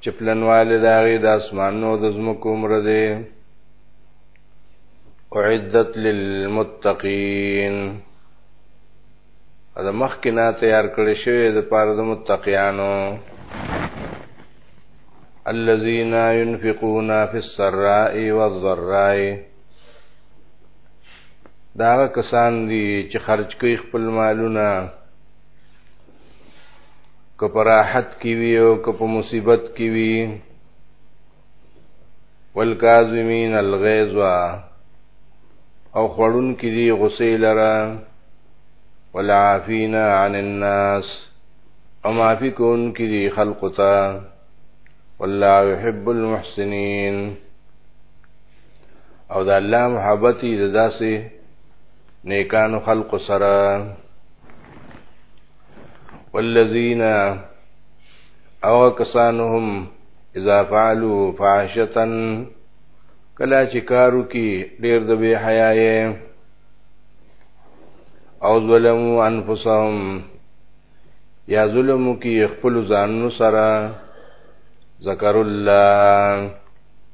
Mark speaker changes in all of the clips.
Speaker 1: چې پلنواله د هغې د اسمانو د ځمکو عمر دی اعدت للمتقین دا مخکې نه تیار کړی شوی د پاره د متقیانو الذين ينفقون في السراء والضراء دا کسان دي چې خرج کوي خپل مالونه که په راحت کې وي او که په مصیبت کې وي والکاظمین الغیظ او خړون کې دي غصې لره والعافین عن الناس او معافی کون کې دي خلق ته والله يحب المحسنين او د الله محبتي د داسې نیکانو خلق سره والذین او کسانهم اذا فعلوا فاحشتن کلا چې کارو کې ډېر د بے حیاي او ظلموا انفسهم یا ظلم کی خپل ځانونو سره ذکر الله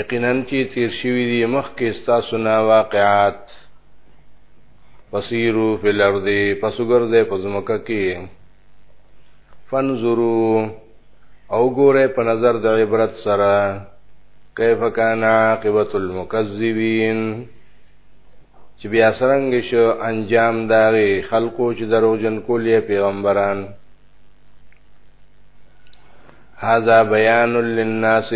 Speaker 1: یقینا چې تیر شوی دی مخکې تاسو نه واقعات فسیرو فی الارض پس ګرځه پس مکه کې فنظرو او ګوره په نظر د عبرت سره کیف کان عاقبت المکذبین چې بیا سرنګ شو انجام داغي خلکو چې دروژن کولې پیغمبران هذا بیان للناس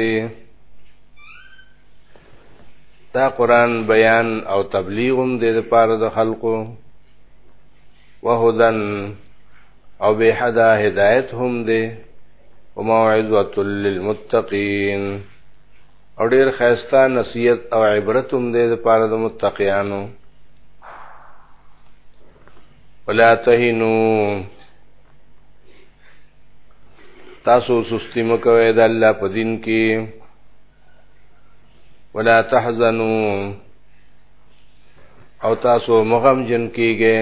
Speaker 1: دا قران بیان او تبلیغم دې لپاره د خلقو وهدن او به حدا هدایت هم دې او موعظه للمتقین او ډیر خیستا نصیحت او عبرت هم دې لپاره د متقینانو ولا تهنوا تاسو سستی مکوئ د الله په دین کې ولا تحزنوا او تاسو مغم جن کیږئ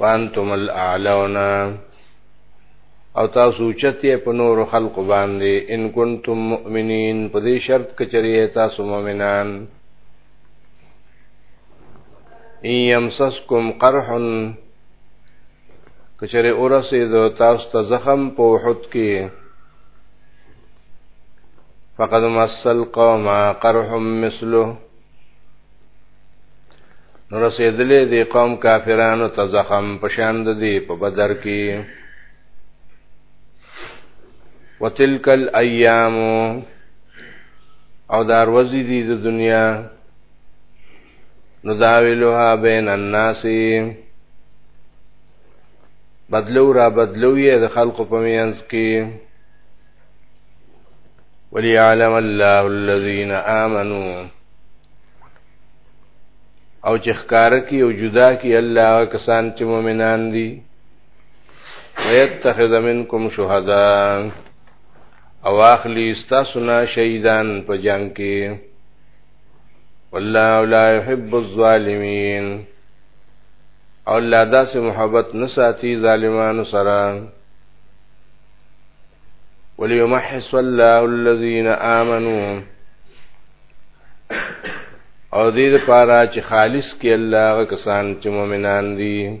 Speaker 1: وانتم الاعلون او تاسو چته په نور خلق باندې ان کنتم مؤمنین په دې شرط کچری تاسو مؤمنان ان يمسسكم قرح کچره اورسه د تاسو ته زخم په وحد کې فقد مسل قوم قرح مثله نو رسیدلې دی قوم کافرانو ته زخم پشان د دی په بدر کې وتلک الايام او دار وزي دي د دنیا نداولها بین الناس بدلو را بدلو یې د خلقو په مینس کې وليعلم الله الذين آمنوا او چې ښکار کی او جدا کی الله کسان چې مؤمنان دي ويتخذ منکم شهدا او اخلی استاسو نه شهیدان په جنگ کې والله لا يحب الظالمين او الله داسې محبت نه ساتي ظالمانو سره وليمحص الله الذين آمنوا او دې لپاره چې خالص کې الله کسان چې مؤمنان دي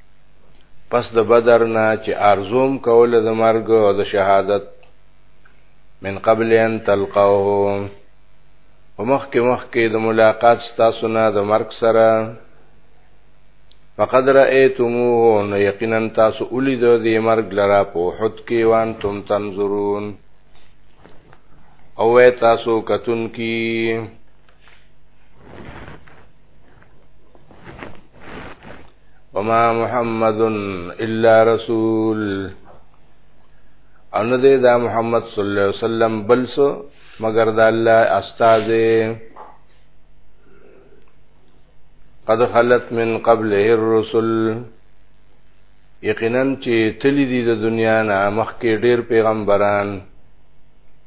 Speaker 1: پس د بدر نه چې ارزوم کوله د مرګ او د شهادت من قبل ان تلقوه ومخ کې مخ کې د ملاقات ستاسو نه د مرګ سره فقد رأيتموه نو یقینا تاسو اولید د مرګ لرا په حد کې وان تم تنظرون او تاسو کتون کی وما محمد الا رسول ان دې دا محمد صلی الله علیه وسلم بل سو مگر دا الله استاد قد خلت من قبله الرسل یقینا چې تللی دي د دنیا نه مخکې ډېر پیغمبران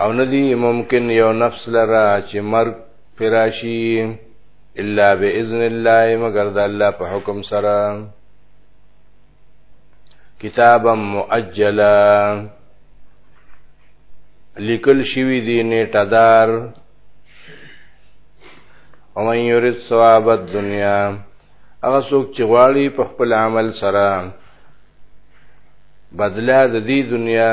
Speaker 1: او ندی ممکن یو نفس لرا چې مرګ پراشي الا باذن الله مگر د الله په حکم سره کتابا مؤجلا لیکل شوی دی نیټه دار او من یرید ثواب الدنیا هغه څوک چې غواړي په خپل عمل سره بدله د دې دنیا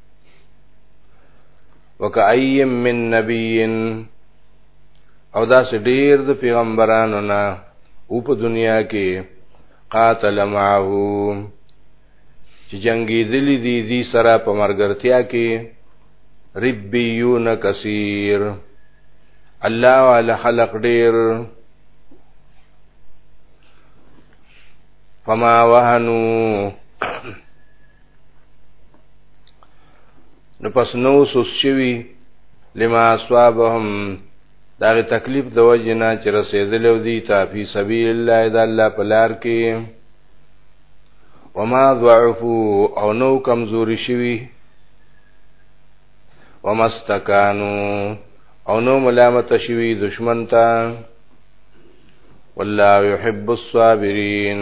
Speaker 1: وکایم من نبیین او دا سه ډیر د پیغمبرانو نه او په دنیا کې قاتل معه چې جنگی دلی دی دی سره په مرګرتیا کې ربیون کثیر الله وعلى خلق ډیر فما وهنو نو پس نو سوس شوی لما اصابهم دا تکلیف د وجه نه چې رسیدل او دی ته په سبیل الله د الله په لار کې وما ضعفو او نو کمزوري شوی وما استکانو او نو ملامت شوی دشمن ته والله يحب الصابرين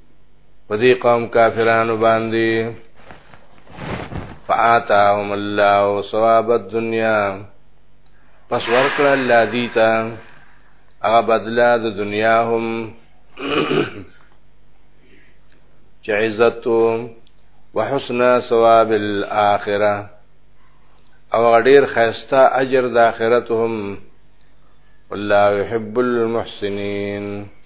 Speaker 1: په دې قوم کافرانو باندې فآتاهم الله ثواب الدنيا پس ورکړه الله دې ته هغه بدلا د دنیا هم چې عزت وحسن ثواب الاخره او غډیر خیسته اجر د اخرت هم والله يحب المحسنين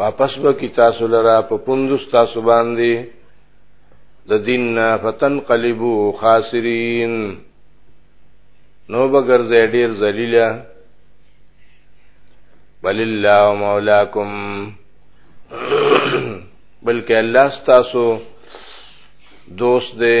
Speaker 1: واپس وکي تاسو لرا په پوندوس تاسو باندې د دین نه فتن قلبو خاسرین نو بغیر زې ډیر ذلیلہ بل الله مولاکم بلکې الله ستاسو دوست دی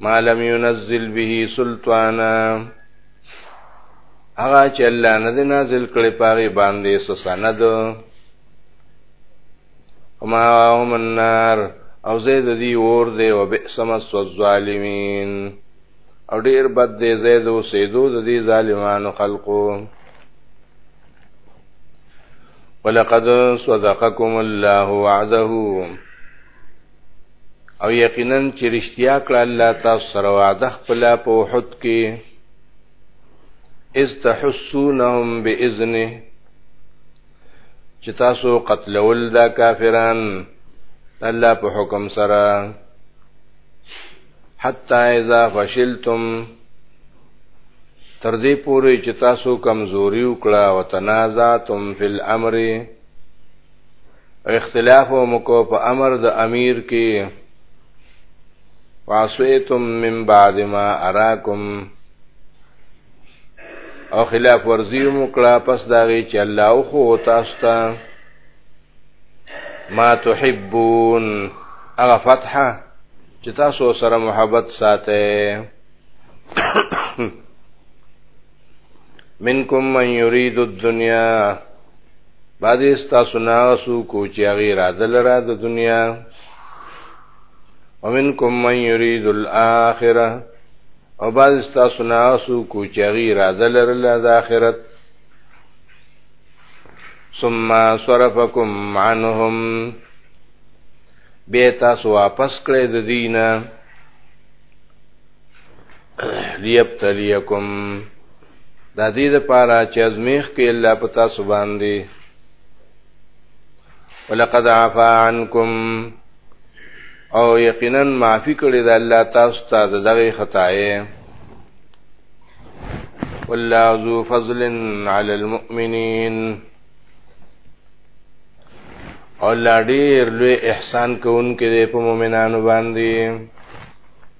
Speaker 1: ما لم ينزل به سلطانا هغه چې الله نه دی نازل کړي پاغي باندې سسند وما هم النار او زید دی اور دی و بئس مس الظالمین او ډیر بد دی زید او سیدو د دې ظالمانو خلقو ولقد صدقكم الله وعده او یقینا چې رښتیا کړه الله تاسو سره وعده خپل په وحد کې از تحسونهم باذنه چې تاسو قتلول دا کافران الله په حکم سره حتا اذا فشلتم تر دې پورې چې تاسو کمزوري وکړه او تنازعتم فی الامر اختلاف او مکو په امر د امیر کې واسویتم من بعد ما اراکم او خلاف ورزی مکړه پس داغي چې الله او خو تاسو ته ما تحبون هغه فتحه چې تاسو سره محبت ساته منکم من یرید الدنیا بعضی ستاسو ناغسو کوچی اغی راده لرا د دنیا ومنکم من یرید الاخره او بعضی ستاسو ناغسو کوچی اغی راده لرلا د آخرت ثم صرفکم عنهم بیا تاسو واپس کړئ د دینه لیبتلیکم دا دې د پاره چې ازمیخ کې الله پتا سبحان دی ولقد عفا عنکم او یقینا معافی کړی دا الله تاسو ته دغه خطاې والله ذو فضل علی المؤمنین او لا ډیر لوی احسان کوونکې دی په مؤمنانو باندې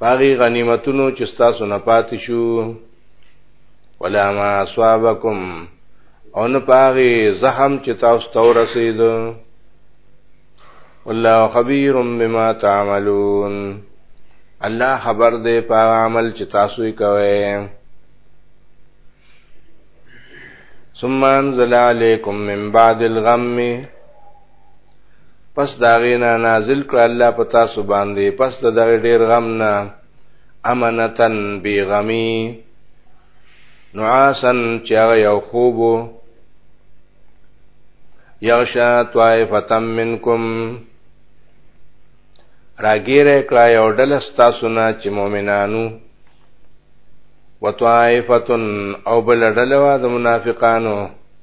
Speaker 1: باغی غنیمتونو چې تاسو نه پاتې شو ولا ما اصابکم او نه پاغي زحم چې تاسو ته ورسید والله خبير بما تعملون الله خبر دې په عمل چې تاسو یې کوئ ثم انزل عليكم من بعد الغم پس داغینا نازل کړ الله په تاسو باندې پس د دغه ډیر غم نه امنتن بی غمی نعاسن چې هغه یو خوب یغشا طائفه منکم راګیره کړه یو ډل ستاسو نه چې مؤمنانو وطائفه او بل ډلوا د منافقانو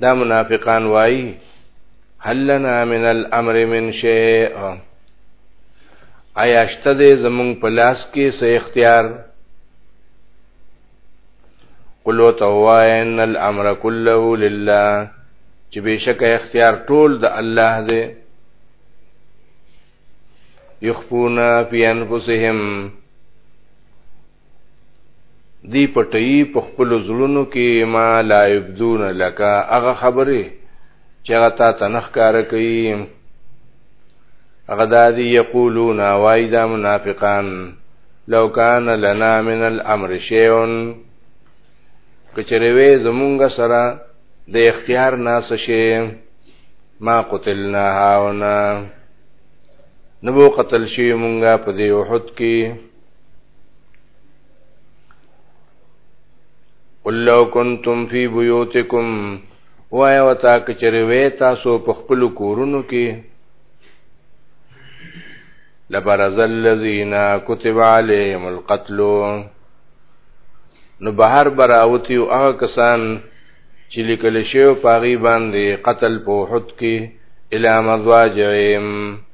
Speaker 1: دا منافقان وای هل لنا من الامر من شیء آیا شته دې زمونږ په لاس کې څه اختیار قل وتوای ان الامر كله لله چې بشک اختیار ټول د الله دی یخفونا فی انفسهم دی پټي په خپل زړونو کې ما لا يبدون لك هغه خبره چې هغه تا تنخ کار کوي هغه دادی یقولون وای دا منافقان لو کان لنا من الامر شیء کچره وې زمونږ سره د اختیار ناس شي ما قتلنا هاونا نبو قتل شي مونږه په دې وحد کې قل لو کنتم فی بیوتکم وای وتا کچری وې تاسو په خپل کورونو کې لبرز الذین كتب علیهم القتل نو بهر براوتی او هغه کسان چې لیکل شوی پاغي باندې قتل په وحد کې الی مزواجهم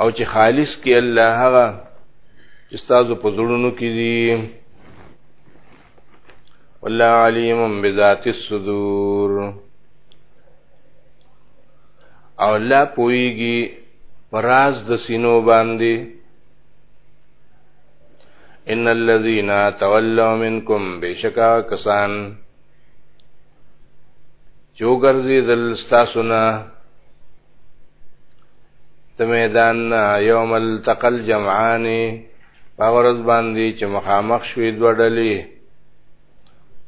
Speaker 1: او چې خالص کې الله هغه چې تاسو په زړونو کې دي والله علیم بذات الصدور او الله پويږي پراز د سینو باندې ان الذين تولوا منكم بشکا کسان جو ګرځي دل تاسو نه ته میدان یوم التقل جمعان باورز باندې چې مخامخ شوي دوه ډلې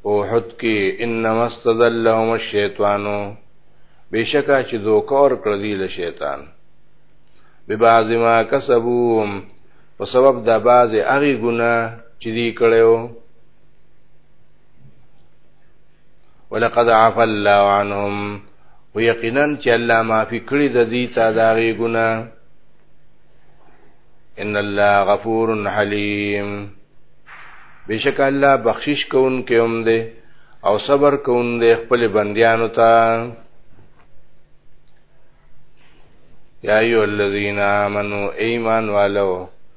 Speaker 1: او حد کې انما استذلهم الشیطانو بشکا چې دوکه اور کړ دی له شیطان به بعض ما کسبوم په سبب د بعض هغه ګناه چې دی کړو ولقد عفا الله عنهم ويقينا چې الله معافي کړی د دې تا داغي ګنا ان الله غفور حليم بشک الله بخشش کوون کې هم دی او صبر کوون دی خپل بنديانو ته یا ایو الذین آمنو ایمان والو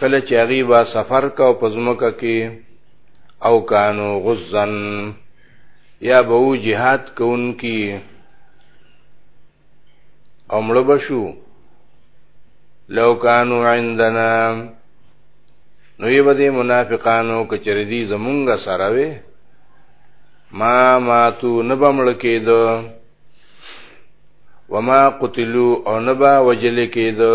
Speaker 1: کله چې هغه با سفر کا او پزمکه کې او کانو غزن یا به جهاد کوونکی او مړ بشو لو کانو عندنا نو یې بده منافقانو کچری دي زمونږ سره وي ما ماتو نبمړ کېدو وما قتلوا او نبا وجل کېدو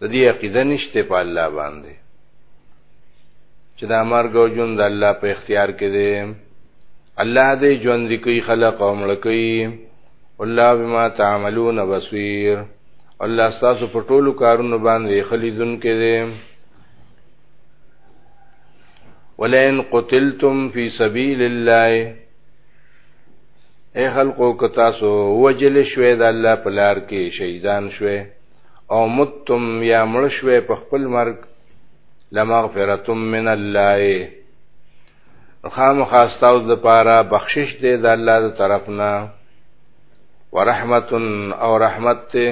Speaker 1: د دې عقیده نشته په الله باندې چې دا مرګ او ژوند د الله په اختیار کې دی الله دې ژوند کوي خلق او مړ کوي الله بما تعملون بصير الله تاسو په ټولو کارونو باندې خلیدون کې دی ولئن قتلتم فی سبیل الله اے خلقو که تاسو وجل شوي د الله په لار کې شهیدان شوي او متم یا مړ شوې په خپل مرګ لمغفرتم من الله خامخا ستاسو د پاره بخشش دی د الله د طرفنا ورحمت او رحمت ته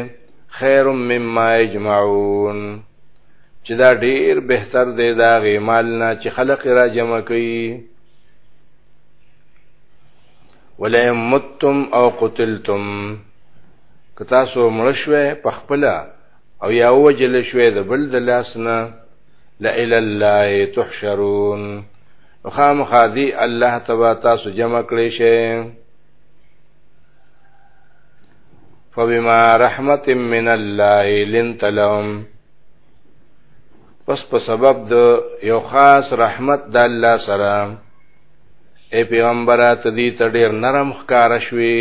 Speaker 1: خیر مما یجمعون چې دا ډیر بهتر دی دا غي مال نه چې خلق را جمع کوي ولئن متم او قتلتم که تاسو مړ شوه په خپل او یا وجل شوه د بل د لاس نه لا اله الله تحشرون خام خادی الله تبا تاسو جمع کړی شئ فبما رحمت من الله لنت لهم پس په سبب د یو خاص رحمت د الله سره اے پیغمبره ته دې ته ډیر نرم ښکار شوي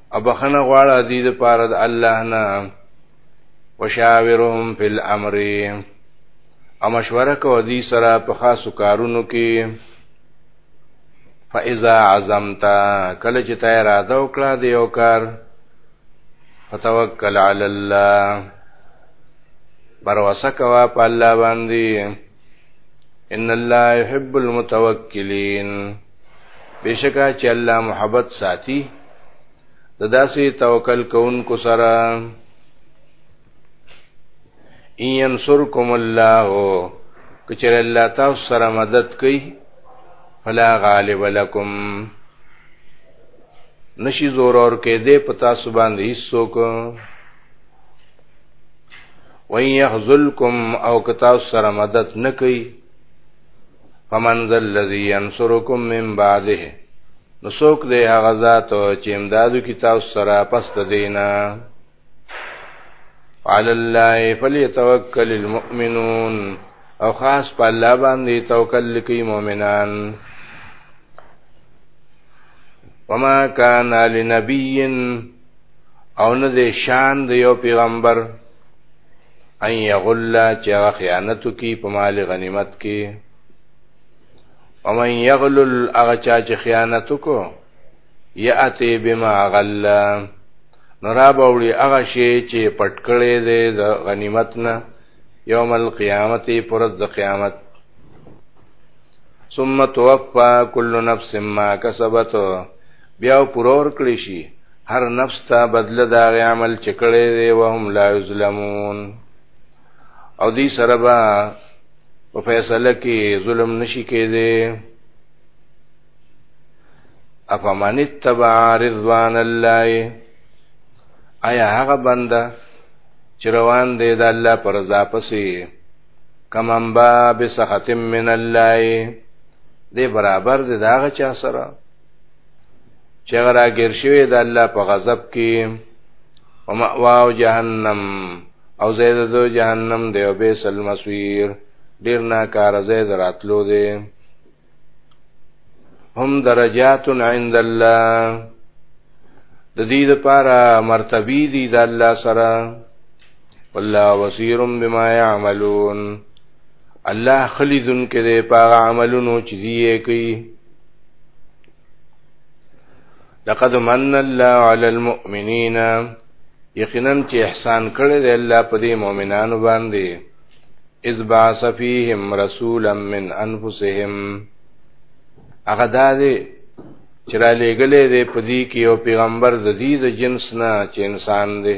Speaker 1: ابخنه غواړه دې د پاره د الله نه وشاورهم فی الامر او مشوره کو دې سره په خاصو کارونو کې فاذا عزمت کله چې ته اراده وکړه د یو کار فتوکل علی الله بروسه کوا په الله باندې ان الله يحب المتوکلین بشکا چې الله محبت ساتي د داسې توکل کوونکو سره ان ينصركم الله کچر الله تاسو سره مدد کوي فلا غالب لكم نشي زور اور کې دې پتا سبحان دې سوک وَيَخْذُلْكُمْ او کتا سره مدد نکي فمن ذا الذي ينصركم من بعده نو څوک دی هغه ذات چې امدادو کی تاسو سره پست دینا على الله فليتوكل المؤمنون او خاص په الله باندې توکل کوي مؤمنان وما كان لنبي او نه دی شان د یو پیغمبر ان یغل چې هغه خیانت کی په مال غنیمت کې ومن یغل هغه چا چې خیانت کو یاتی بما غل نورا باوړي هغه شی چې پټکړې دی د غنیمت نه یوم القیامت پرز د قیامت ثم توفى كل نفس ما كسبت بیا پرور کړی شي هر نفس ته بدل دا غي عمل چې کړی دی وهم لا یظلمون او دې سره به په فیصله کې ظلم نشي کېدی افمن اتبع رضوان الله آیا هغه بنده چې روان دی د الله پر رضا پسې کمن با بسخط من الله دې برابر دې داغه چا سره چې غرا ګر شوی د الله په غضب کې او مأواو جهنم او زید دو جهنم دی او بیس المسویر ډیر ناکار زید راتلو دی هم درجات عند الله د دې لپاره مرتبه دي د الله سره والله بصیر بما يعملون الله خلیدن کې په عملونو چې دی کوي لقد من الله على المؤمنين یقینا چې احسان کړی دی الله په دې مؤمنانو باندې اذ باس فیهم رسولا من انفسهم هغه دا دی چې را لېګلې دی په دې کې یو پیغمبر د دې د جنس نه چې انسان دی